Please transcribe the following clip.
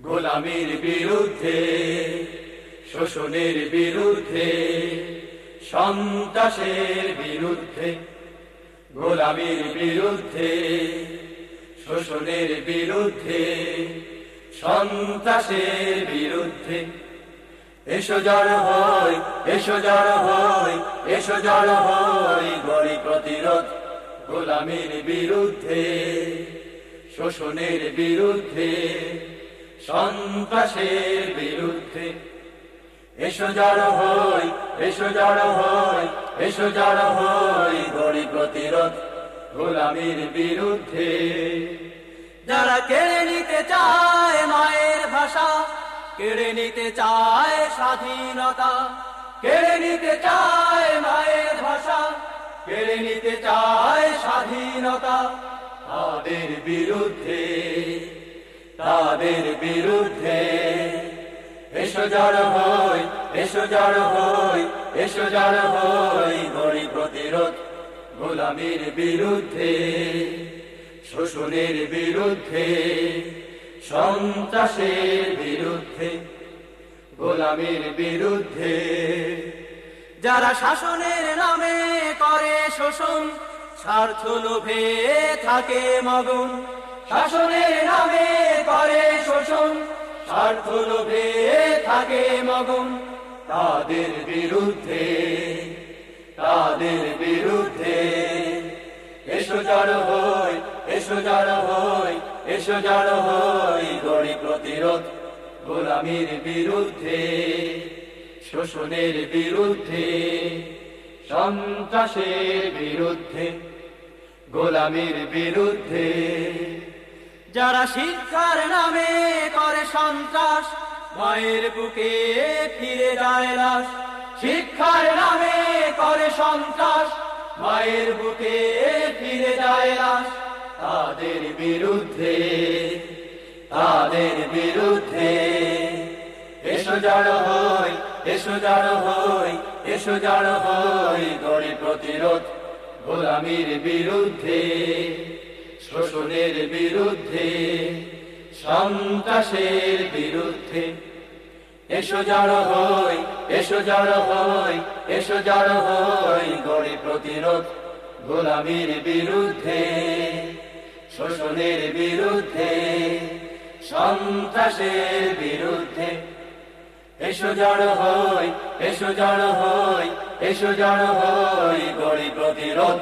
গোলামির বিরুদ্ধে, শোষণের বিরুদ্ধে, সন্ত্রাসের বিরুদ্ধে, গোলামির বিরুদ্ধে, শোষণের বিরুদ্ধে, সন্ত্রাসের বিরুদ্ধে। এসো জড় হয় এসো জড় হয় এসো জড় হয় গড়ি প্রতিরোধ গোলামির বিরুদ্ধে, শোষণের বিরুদ্ধে সন্ত্রাসের বিরুদ্ধে। এসো জড় হই, এসো জড় হই, এসো জড় হই গড়ি প্রতিরোধ গোলামির বিরুদ্ধে। যারা কেড়ে নিতে চায় মায়ের ভাষা, কেড়ে নিতে চায় স্বাধীনতা, কেড়ে নিতে চায় মায়ের ভাষা, কেড়ে নিতে চায় স্বাধীনতা, তাদের বিরুদ্ধে। তাদের বিরুদ্ধে। এসো জড় হই, এসো জড় হই, এসো জড় হই গড়ি প্রতিরোধ গোলামির বিরুদ্ধে, শোষণের বিরুদ্ধে, সন্ত্রাসের বিরুদ্ধে, গোলামির বিরুদ্ধে। যারা শাসনের নামে করে শোষণ স্বার্থ লোভে থাকে মগন। শাসনের স্বার্থ লোভে থাকে মগন তাদের বিরুদ্ধে তাদের বিরুদ্ধে। এসো জড় হই, এসো জড় হই, এসো জড় হই গড়ি প্রতিরোধ গোলামির বিরুদ্ধে, শোষণের বিরুদ্ধে, সন্ত্রাসের বিরুদ্ধে, গোলামির বিরুদ্ধে। যারা শিক্ষার নামে করে সন্ত্রাস মায়ের বুকে ফিরে যায় লাশ। শিক্ষার নামে করে সন্ত্রাস মায়ের বুকে ফিরে যায় লাশ। তাদের বিরুদ্ধে তাদের বিরুদ্ধে এসো জড় হই, এসো জড় হই, এসো জড় হই, গড়ি প্রতিরোধ গোলামির বিরুদ্ধে। শোষণের বিরুদ্ধে, সন্ত্রাসের বিরুদ্ধে। এসো জড় হই, এসো জড় হই, এসো জড় হই গড়ি প্রতিরোধ গোলামির বিরুদ্ধে। শোষণের বিরুদ্ধে, সন্ত্রাসের বিরুদ্ধে। এসো জড় হই, এসো জড় হই, এসো জড় হই গড়ি প্রতিরোধ